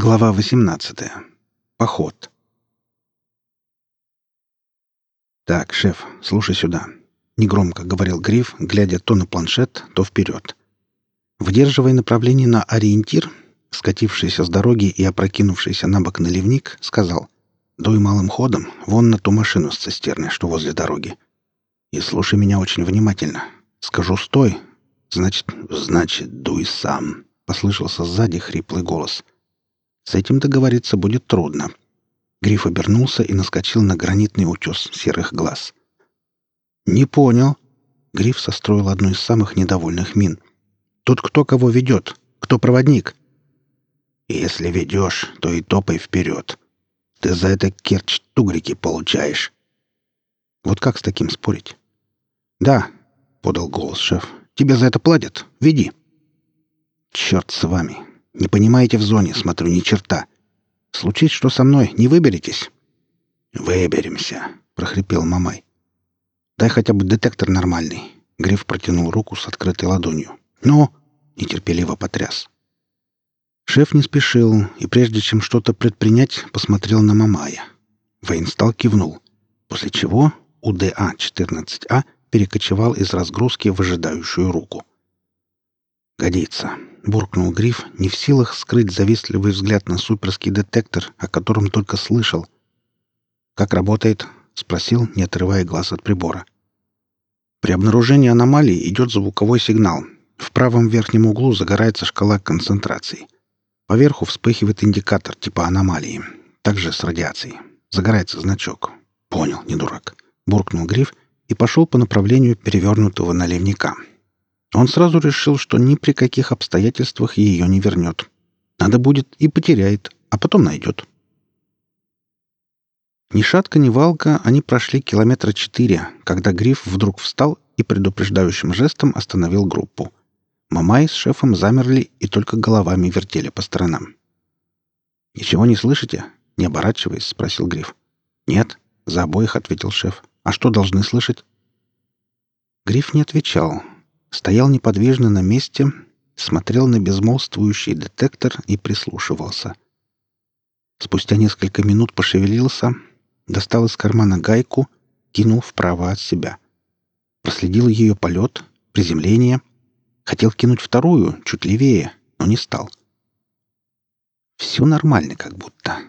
Глава 18. Поход. «Так, шеф, слушай сюда», — негромко говорил Гриф, глядя то на планшет, то вперед. Выдерживая направление на ориентир, скатившийся с дороги и опрокинувшийся на бок наливник, сказал «Дуй малым ходом, вон на ту машину с цистерной, что возле дороги. И слушай меня очень внимательно. Скажу «стой», значит, значит, дуй сам», — послышался сзади хриплый голос — с этим договориться будет трудно. Гриф обернулся и наскочил на гранитный утес серых глаз. «Не понял». Гриф состроил одну из самых недовольных мин. «Тут кто кого ведет? Кто проводник?» «Если ведешь, то и топай вперед. Ты за это керчь тугрики получаешь». «Вот как с таким спорить?» «Да», — подал голос шеф. «Тебе за это платят? Веди». «Черт с вами. Не понимаете в зоне, смотрю, ни черта. Случись, что со мной, не выберетесь?» «Выберемся», — прохрипел Мамай. «Дай хотя бы детектор нормальный». Гриф протянул руку с открытой ладонью. «Ну?» — нетерпеливо потряс. Шеф не спешил, и прежде чем что-то предпринять, посмотрел на Мамая. Воинстал кивнул, после чего УДА-14А перекочевал из разгрузки в ожидающую руку. «Годится», — буркнул Гриф, не в силах скрыть завистливый взгляд на суперский детектор, о котором только слышал. «Как работает?» — спросил, не отрывая глаз от прибора. При обнаружении аномалии идет звуковой сигнал. В правом верхнем углу загорается шкала концентрации. Поверху вспыхивает индикатор типа аномалии. Также с радиацией. Загорается значок. «Понял, не дурак», — буркнул Гриф и пошел по направлению перевернутого наливника. Он сразу решил, что ни при каких обстоятельствах ее не вернет. Надо будет и потеряет, а потом найдет. Ни шатка, ни валка они прошли километра четыре, когда Гриф вдруг встал и предупреждающим жестом остановил группу. Мамай с шефом замерли и только головами вертели по сторонам. «Ничего не слышите?» — не оборачиваясь, спросил Гриф. «Нет», — за обоих ответил шеф. «А что должны слышать?» Гриф не отвечал, стоял неподвижно на месте, смотрел на безмолвствующий детектор и прислушивался. Спустя несколько минут пошевелился, достал из кармана гайку, кинул вправо от себя. Проследил ее полет, приземление. Хотел кинуть вторую, чуть левее, но не стал. Все нормально как будто.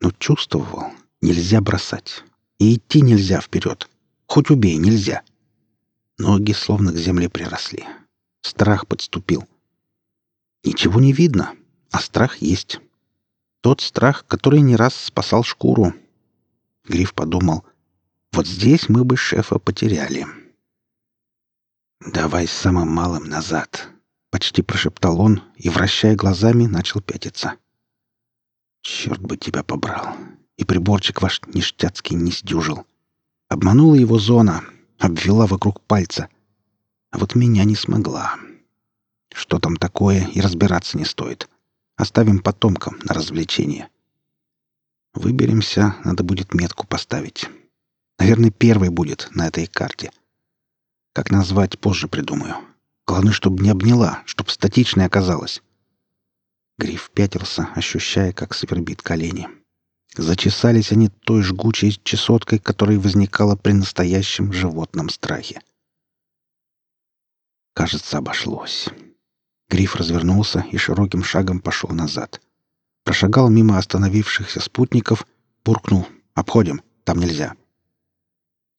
Но чувствовал, нельзя бросать. И идти нельзя вперед. Хоть убей, нельзя. — Ноги словно к земле приросли. Страх подступил. Ничего не видно, а страх есть. Тот страх, который не раз спасал шкуру. Гриф подумал, вот здесь мы бы шефа потеряли. «Давай самым малым назад», — почти прошептал он и, вращая глазами, начал пятиться. «Черт бы тебя побрал! И приборчик ваш ништяцкий не сдюжил. Обманула его зона, обвела вокруг пальца. А вот меня не смогла. Что там такое, и разбираться не стоит. Оставим потомкам на развлечение. Выберемся, надо будет метку поставить. Наверное, первый будет на этой карте. Как назвать, позже придумаю. Главное, чтобы не обняла, чтобы статичной оказалась. Гриф пятился, ощущая, как свербит колени. — Зачесались они той жгучей чесоткой, которая возникала при настоящем животном страхе. Кажется, обошлось. Гриф развернулся и широким шагом пошел назад. Прошагал мимо остановившихся спутников, буркнул «Обходим, там нельзя».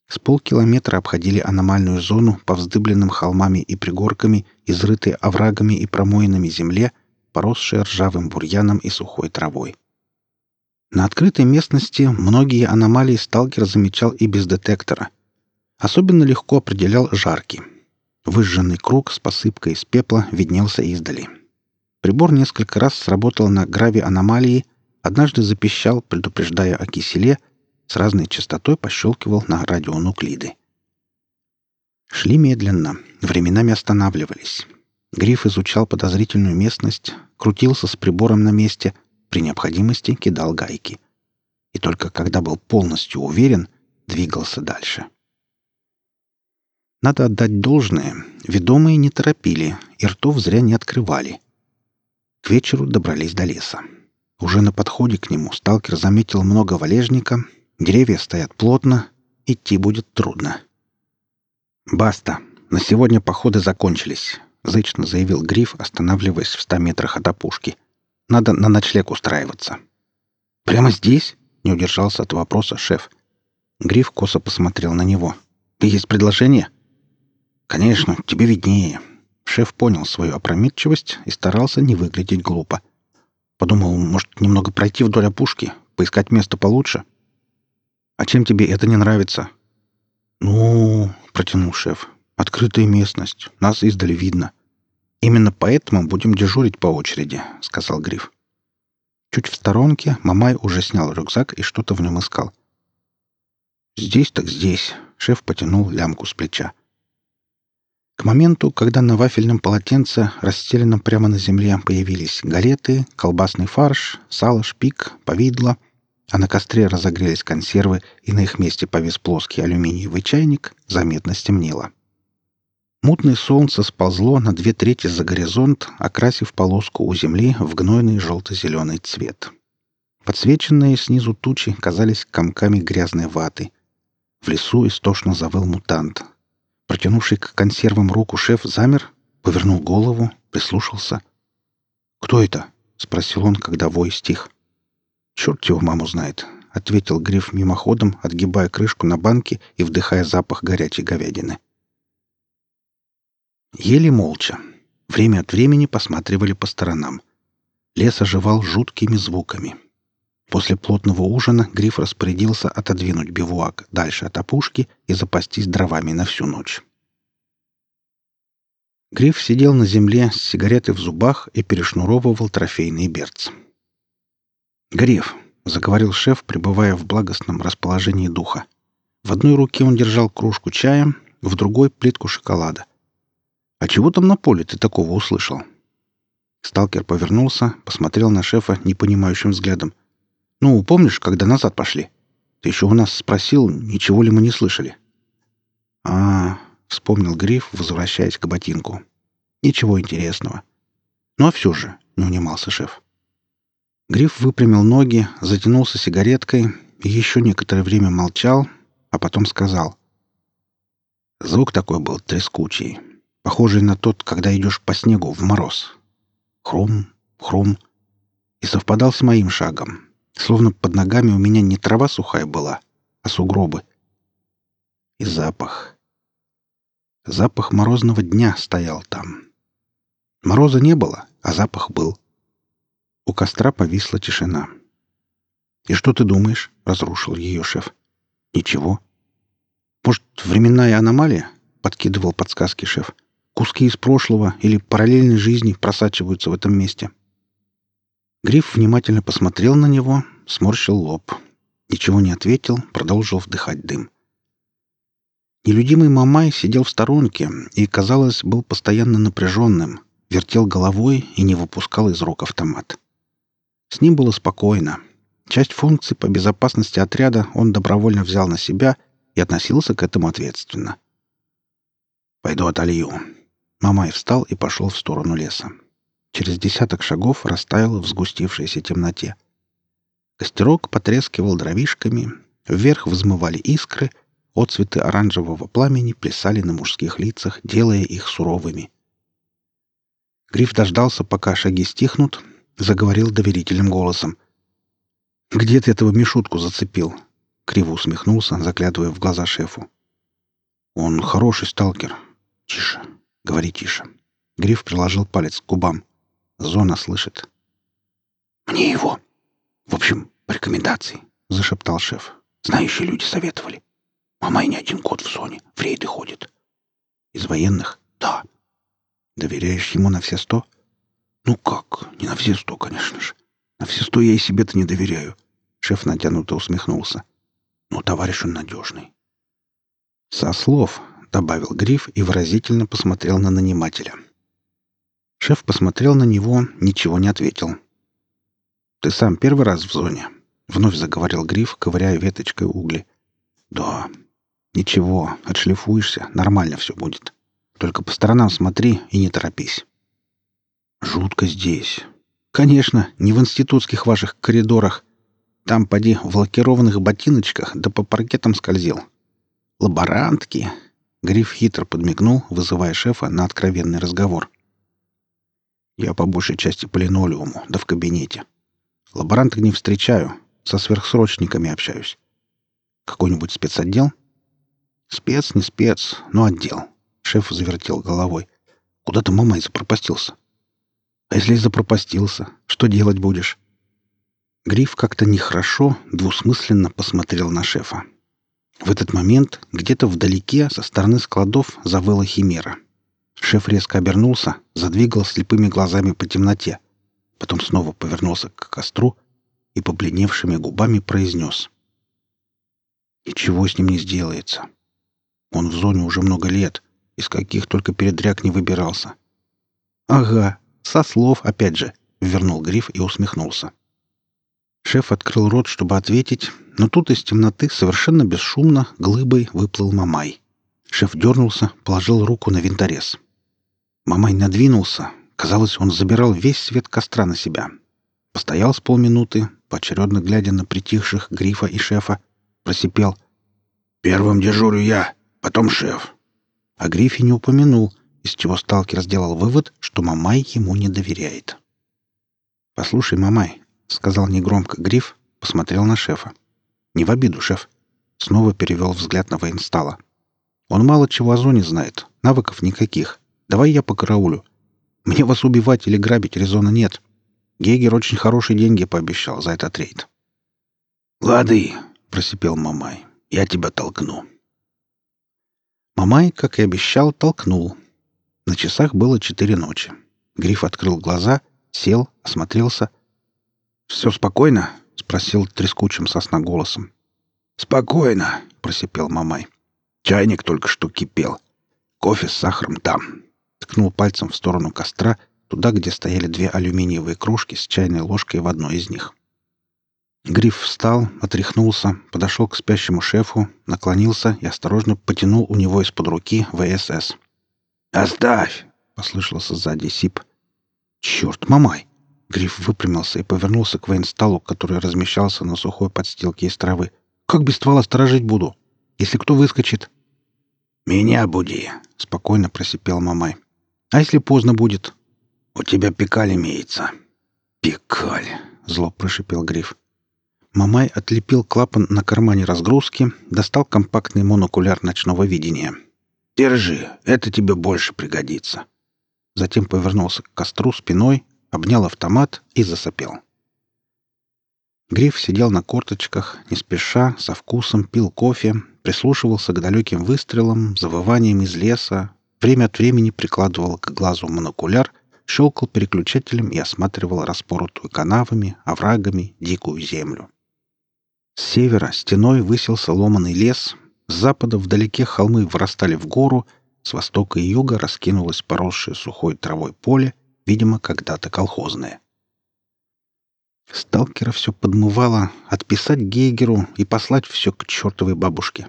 С полкилометра обходили аномальную зону по вздыбленным холмами и пригорками, изрытой оврагами и промоинами земле, поросшей ржавым бурьяном и сухой травой. На открытой местности многие аномалии сталкер замечал и без детектора. Особенно легко определял жарки. Выжженный круг с посыпкой из пепла виднелся издали. Прибор несколько раз сработал на граве аномалии, однажды запищал, предупреждая о киселе, с разной частотой пощелкивал на радионуклиды. Шли медленно, временами останавливались. Гриф изучал подозрительную местность, крутился с прибором на месте — при необходимости кидал гайки. И только когда был полностью уверен, двигался дальше. Надо отдать должное, ведомые не торопили и ртов зря не открывали. К вечеру добрались до леса. Уже на подходе к нему сталкер заметил много валежника, деревья стоят плотно, идти будет трудно. «Баста! На сегодня походы закончились», — зычно заявил Гриф, останавливаясь в ста метрах от опушки. «Надо на ночлег устраиваться». «Прямо здесь?» — не удержался от вопроса шеф. Гриф косо посмотрел на него. «Есть предложение?» «Конечно, тебе виднее». Шеф понял свою опрометчивость и старался не выглядеть глупо. Подумал, может, немного пройти вдоль опушки, поискать место получше. «А чем тебе это не нравится?» «Ну...» — протянул шеф. «Открытая местность. Нас издали видно. Именно поэтому будем дежурить по очереди», — сказал Гриф. Чуть в сторонке Мамай уже снял рюкзак и что-то в нем искал. «Здесь так здесь», — шеф потянул лямку с плеча. К моменту, когда на вафельном полотенце, расстеленном прямо на земле, появились галеты, колбасный фарш, сало, шпик, повидло, а на костре разогрелись консервы, и на их месте повис плоский алюминиевый чайник, заметно стемнело. Мутное солнце сползло на две трети за горизонт, окрасив полоску у земли в гнойный желто-зеленый цвет. Подсвеченные снизу тучи казались комками грязной ваты. В лесу истошно завыл мутант, Протянувший к консервам руку шеф замер, повернул голову, прислушался. «Кто это?» — спросил он, когда вой стих. «Черт его маму знает», — ответил Гриф мимоходом, отгибая крышку на банке и вдыхая запах горячей говядины. Ели молча. Время от времени посматривали по сторонам. Лес оживал жуткими звуками. После плотного ужина Гриф распорядился отодвинуть бивуак дальше от опушки и запастись дровами на всю ночь. Гриф сидел на земле с сигаретой в зубах и перешнуровывал трофейный берц. «Гриф», — заговорил шеф, пребывая в благостном расположении духа. В одной руке он держал кружку чая, в другой — плитку шоколада. «А чего там на поле ты такого услышал?» Сталкер повернулся, посмотрел на шефа непонимающим взглядом — ну, помнишь, когда назад пошли? Ты еще у нас спросил, ничего ли мы не слышали. А, вспомнил Гриф, возвращаясь к ботинку. Ничего интересного. Ну а все же, не унимался шеф. Гриф выпрямил ноги, затянулся сигареткой и еще некоторое время молчал, а потом сказал. Звук такой был трескучий, похожий на тот, когда идешь по снегу в мороз. Хрум, хрум. И совпадал с моим шагом, Словно под ногами у меня не трава сухая была, а сугробы. И запах. Запах морозного дня стоял там. Мороза не было, а запах был. У костра повисла тишина. «И что ты думаешь?» — разрушил ее шеф. «Ничего». «Может, временная аномалия?» — подкидывал подсказки шеф. «Куски из прошлого или параллельной жизни просачиваются в этом месте». Гриф внимательно посмотрел на него, сморщил лоб. Ничего не ответил, продолжил вдыхать дым. Нелюдимый Мамай сидел в сторонке и, казалось, был постоянно напряженным, вертел головой и не выпускал из рук автомат. С ним было спокойно. Часть функций по безопасности отряда он добровольно взял на себя и относился к этому ответственно. «Пойду отолью». Мамай встал и пошел в сторону леса. Через десяток шагов растаял в сгустившейся темноте. Костерок потрескивал дровишками, вверх взмывали искры, отцветы оранжевого пламени плясали на мужских лицах, делая их суровыми. Гриф дождался, пока шаги стихнут, заговорил доверительным голосом. «Где ты этого Мишутку зацепил?» Криво усмехнулся, заглядывая в глаза шефу. «Он хороший сталкер. Тише. Говори тише». Гриф приложил палец к губам. Зона слышит. «Мне его. В общем, по рекомендации», — зашептал шеф. «Знающие люди советовали. Мамай не один год в зоне, в рейды ходит». «Из военных?» «Да». «Доверяешь ему на все сто?» «Ну как? Не на все сто, конечно же. На все сто я и себе-то не доверяю». Шеф натянуто усмехнулся. «Ну, товарищ он надежный». «Со слов», — добавил Гриф и выразительно посмотрел на нанимателя. Шеф посмотрел на него, ничего не ответил. «Ты сам первый раз в зоне?» — вновь заговорил Гриф, ковыряя веточкой угли. «Да. Ничего, отшлифуешься, нормально все будет. Только по сторонам смотри и не торопись». «Жутко здесь. «Конечно, не в институтских ваших коридорах. Там, поди, в лакированных ботиночках да по паркетам скользил. Лаборантки!» Гриф хитро подмигнул, вызывая шефа на откровенный разговор. «Я по большей части по линолеуму, да в кабинете. Лаборанток не встречаю, со сверхсрочниками общаюсь. Какой-нибудь спецотдел?» «Спец, не спец, но отдел». Шеф завертел головой. «Куда ты, мамай, запропастился?» «А если запропастился, что делать будешь?» Гриф как-то нехорошо, двусмысленно посмотрел на шефа. В этот момент где-то вдалеке со стороны складов завыла химера. Шеф резко обернулся, задвигал слепыми глазами по темноте. Потом снова повернулся к костру и побледневшими губами произнес. «Ничего с ним не сделается. Он в зоне уже много лет, из каких только передряг не выбирался». «Ага, со слов, опять же», — вернул Гриф и усмехнулся. Шеф открыл рот, чтобы ответить, но тут из темноты совершенно бесшумно глыбой выплыл Мамай. Шеф дернулся, положил руку на винторез. Мамай надвинулся. Казалось, он забирал весь свет костра на себя. Постоял с полминуты, поочередно глядя на притихших Грифа и шефа, просипел. «Первым дежурю я, потом шеф». О Грифе не упомянул, из чего сталкер сделал вывод, что Мамай ему не доверяет. «Послушай, Мамай, — сказал негромко Гриф, посмотрел на шефа. «Не в обиду, шеф». Снова перевел взгляд на военстала. «Он мало чего о зоне знает, навыков никаких. Давай я по караулю. Мне вас убивать или грабить резона нет. Гейгер очень хорошие деньги пообещал за этот рейд». «Лады», — просипел Мамай, — «я тебя толкну». Мамай, как и обещал, толкнул. На часах было четыре ночи. Гриф открыл глаза, сел, осмотрелся — «Все спокойно?» — спросил трескучим сосна голосом. «Спокойно», — просипел Мамай. «Чайник только что кипел. Кофе с сахаром там». Ткнул пальцем в сторону костра, туда, где стояли две алюминиевые кружки с чайной ложкой в одной из них. Гриф встал, отряхнулся, подошел к спящему шефу, наклонился и осторожно потянул у него из-под руки ВСС. «Оставь!» — послышался сзади сип. «Черт, Мамай!» Гриф выпрямился и повернулся к военсталу, который размещался на сухой подстилке из травы. «Как без ствола сторожить буду? Если кто выскочит?» «Меня буди», — спокойно просипел Мамай. «А если поздно будет?» «У тебя пекаль имеется». «Пекаль», — зло прошипел Гриф. Мамай отлепил клапан на кармане разгрузки, достал компактный монокуляр ночного видения. «Держи, это тебе больше пригодится». Затем повернулся к костру спиной, обнял автомат и засопел. Гриф сидел на корточках, не спеша, со вкусом пил кофе, прислушивался к далеким выстрелам, завываниям из леса, время от времени прикладывал к глазу монокуляр, щелкал переключателем и осматривал распоротую канавами, оврагами дикую землю. С севера стеной высился ломаный лес, с запада вдалеке холмы вырастали в гору, с востока и юга раскинулось поросшее сухой травой поле — видимо, когда-то колхозное. Сталкера все подмывало отписать Гейгеру и послать все к чертовой бабушке.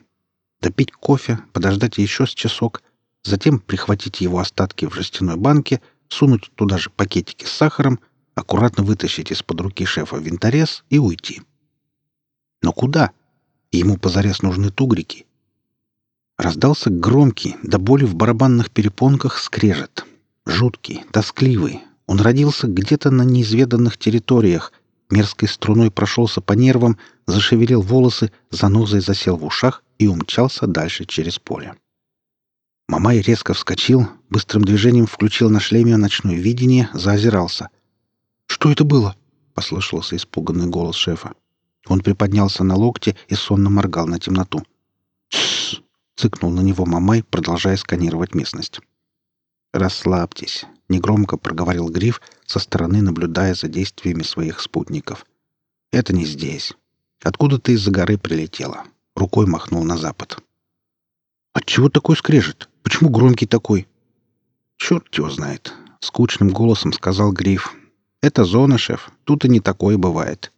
Допить кофе, подождать еще с часок, затем прихватить его остатки в жестяной банке, сунуть туда же пакетики с сахаром, аккуратно вытащить из-под руки шефа винторез и уйти. Но куда? Ему позарез нужны тугрики. Раздался громкий, до боли в барабанных перепонках скрежет — Жуткий, тоскливый. Он родился где-то на неизведанных территориях, мерзкой струной прошелся по нервам, зашевелил волосы, занозой засел в ушах и умчался дальше через поле. Мамай резко вскочил, быстрым движением включил на шлеме ночное видение, заозирался. «Что это было?» — послышался испуганный голос шефа. Он приподнялся на локте и сонно моргал на темноту. «Тссс!» — цыкнул на него Мамай, продолжая сканировать местность. «Расслабьтесь», — негромко проговорил Гриф, со стороны наблюдая за действиями своих спутников. «Это не здесь. Откуда ты из-за горы прилетела?» Рукой махнул на запад. «Отчего такой скрежет? Почему громкий такой?» «Черт его знает», — скучным голосом сказал Гриф. «Это зона, шеф. Тут и не такое бывает.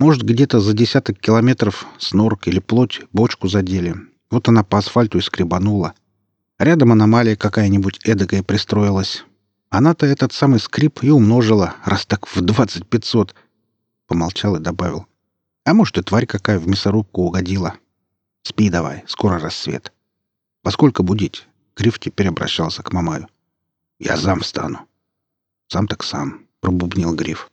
Может, где-то за десяток километров снорк или плоть бочку задели. Вот она по асфальту и скребанула. Рядом аномалия какая-нибудь эдакая пристроилась. Она-то этот самый скрип и умножила, раз так в двадцать пятьсот. Помолчал и добавил. А может, и тварь какая в мясорубку угодила. Спи давай, скоро рассвет. Поскольку будить? Гриф теперь обращался к Мамаю. Я зам стану. Сам так сам, пробубнил Гриф.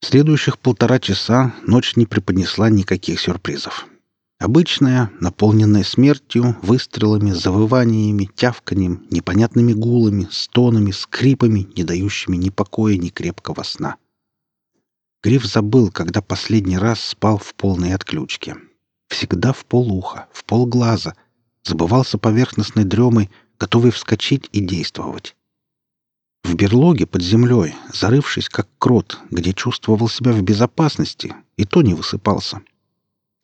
Следующих полтора часа ночь не преподнесла никаких сюрпризов. Обычная, наполненная смертью, выстрелами, завываниями, тявканьем, непонятными гулами, стонами, скрипами, не дающими ни покоя, ни крепкого сна. Гриф забыл, когда последний раз спал в полной отключке. Всегда в полуха, в полглаза. Забывался поверхностной дремой, готовый вскочить и действовать. В берлоге под землей, зарывшись как крот, где чувствовал себя в безопасности, и то не высыпался —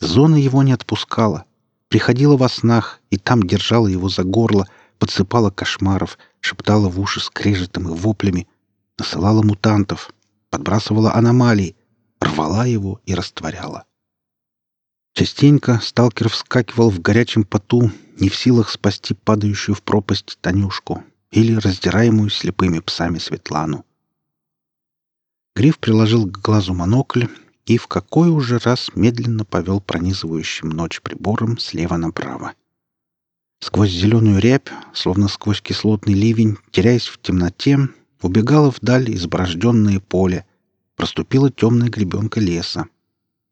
Зона его не отпускала. Приходила во снах и там держала его за горло, подсыпала кошмаров, шептала в уши скрежетом и воплями, насылала мутантов, подбрасывала аномалии, рвала его и растворяла. Частенько сталкер вскакивал в горячем поту, не в силах спасти падающую в пропасть Танюшку или раздираемую слепыми псами Светлану. Гриф приложил к глазу монокль и в какой уже раз медленно повел пронизывающим ночь прибором слева направо. Сквозь зеленую рябь, словно сквозь кислотный ливень, теряясь в темноте, убегало вдаль изборожденное поле, проступила темная гребенка леса.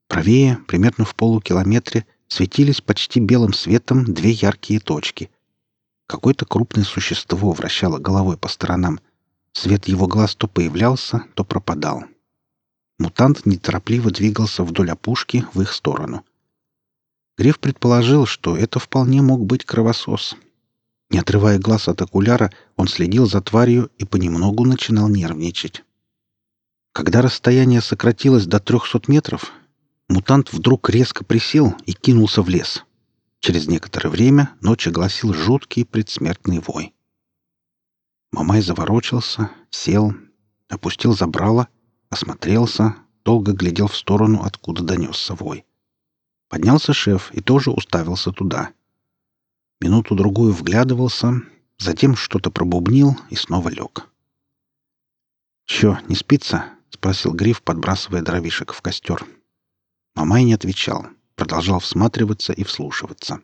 Правее, примерно в полукилометре, светились почти белым светом две яркие точки. Какое-то крупное существо вращало головой по сторонам. Свет его глаз то появлялся, то пропадал. — Мутант неторопливо двигался вдоль опушки в их сторону. Гриф предположил, что это вполне мог быть кровосос. Не отрывая глаз от окуляра, он следил за тварью и понемногу начинал нервничать. Когда расстояние сократилось до трехсот метров, мутант вдруг резко присел и кинулся в лес. Через некоторое время ночь огласил жуткий предсмертный вой. Мамай заворочился, сел, опустил забрало — Осмотрелся, долго глядел в сторону, откуда донесся вой. Поднялся шеф и тоже уставился туда. Минуту-другую вглядывался, затем что-то пробубнил и снова лег. «Чё, не спится?» — спросил Гриф, подбрасывая дровишек в костер. Мамай не отвечал, продолжал всматриваться и вслушиваться.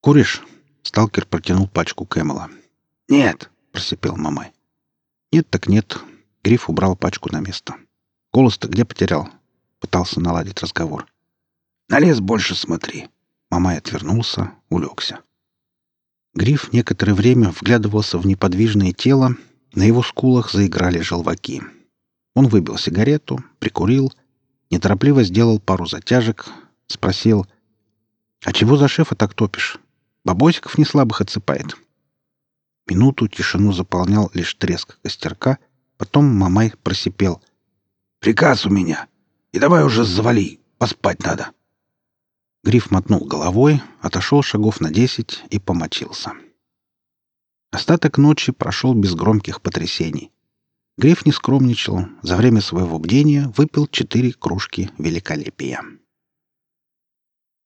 «Куришь?» — сталкер протянул пачку Кэмела. «Нет!» — просипел Мамай. «Нет так нет», Гриф убрал пачку на место. «Голос-то где потерял?» Пытался наладить разговор. «На лес больше смотри». Мамай отвернулся, улегся. Гриф некоторое время вглядывался в неподвижное тело, на его скулах заиграли желваки. Он выбил сигарету, прикурил, неторопливо сделал пару затяжек, спросил, «А чего за шефа так топишь? Бабосиков не слабых отсыпает». Минуту тишину заполнял лишь треск костерка — Потом Мамай просипел. «Приказ у меня. И давай уже завали. Поспать надо». Гриф мотнул головой, отошел шагов на десять и помочился. Остаток ночи прошел без громких потрясений. Гриф не скромничал. За время своего бдения выпил четыре кружки великолепия.